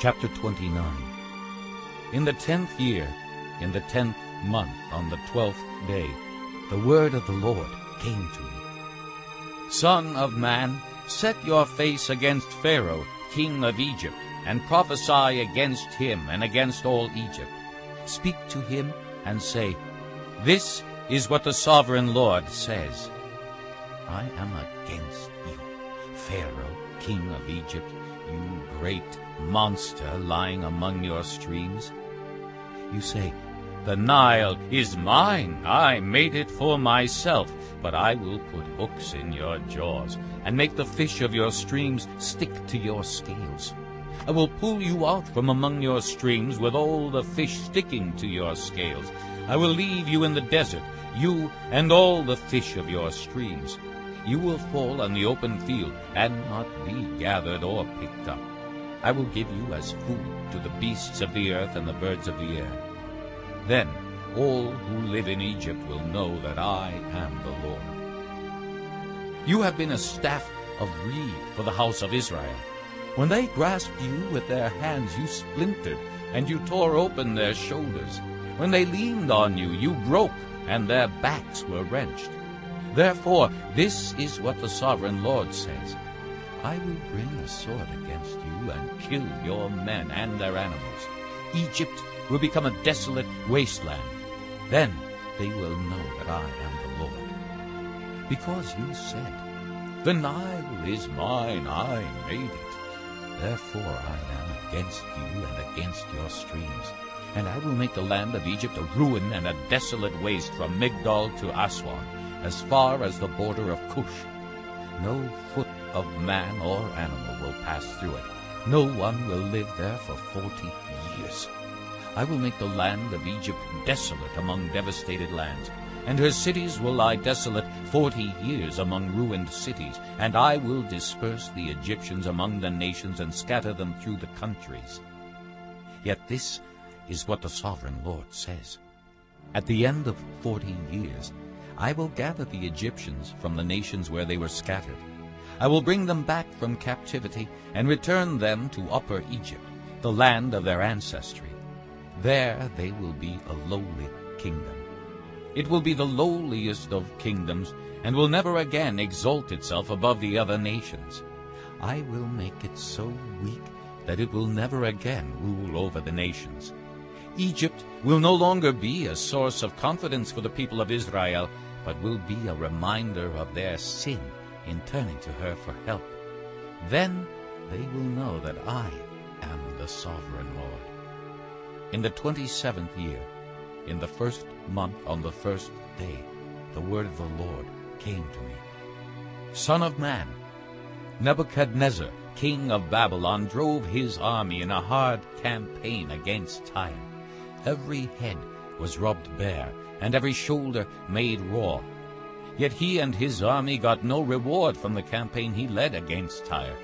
Chapter 29 In the tenth year, in the tenth month, on the twelfth day, the word of the Lord came to me. Son of man, set your face against Pharaoh, king of Egypt, and prophesy against him and against all Egypt. Speak to him and say, This is what the sovereign Lord says. I am against you, Pharaoh, king of Egypt, great monster lying among your streams. You say, The Nile is mine, I made it for myself, but I will put hooks in your jaws, and make the fish of your streams stick to your scales. I will pull you out from among your streams with all the fish sticking to your scales. I will leave you in the desert, you and all the fish of your streams. You will fall on the open field and not be gathered or picked up. I will give you as food to the beasts of the earth and the birds of the air. Then all who live in Egypt will know that I am the Lord. You have been a staff of reed for the house of Israel. When they grasped you with their hands, you splintered, and you tore open their shoulders. When they leaned on you, you broke, and their backs were wrenched. Therefore, this is what the sovereign Lord says. I will bring a sword against you and kill your men and their animals. Egypt will become a desolate wasteland. Then they will know that I am the Lord. Because you said, The Nile is mine, I made it. Therefore I am against you and against your streams. And I will make the land of Egypt a ruin and a desolate waste from Migdol to Aswan, as far as the border of Cush. No foot of man or animal will pass through it. No one will live there for forty years. I will make the land of Egypt desolate among devastated lands, and her cities will lie desolate forty years among ruined cities, and I will disperse the Egyptians among the nations and scatter them through the countries. Yet this is what the sovereign Lord says. At the end of forty years I will gather the Egyptians from the nations where they were scattered. I will bring them back from captivity and return them to Upper Egypt, the land of their ancestry. There they will be a lowly kingdom. It will be the lowliest of kingdoms, and will never again exalt itself above the other nations. I will make it so weak that it will never again rule over the nations. Egypt will no longer be a source of confidence for the people of Israel, but will be a reminder of their sin in turning to her for help. Then they will know that I am the sovereign Lord. In the twenty-seventh year, in the first month on the first day, the word of the Lord came to me. Son of man, Nebuchadnezzar, king of Babylon, drove his army in a hard campaign against Tyre. Every head was rubbed bare, and every shoulder made raw. Yet he and his army got no reward from the campaign he led against Tyre.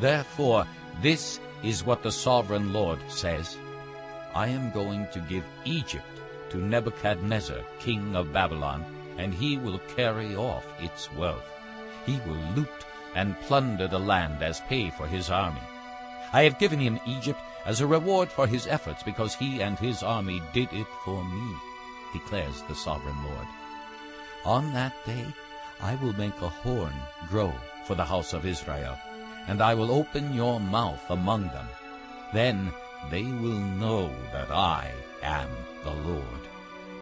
Therefore, this is what the sovereign Lord says. I am going to give Egypt to Nebuchadnezzar, king of Babylon, and he will carry off its wealth. He will loot and plunder the land as pay for his army. I have given him Egypt as a reward for his efforts, because he and his army did it for me, declares the sovereign Lord. On that day I will make a horn grow for the house of Israel, and I will open your mouth among them. Then they will know that I am the Lord.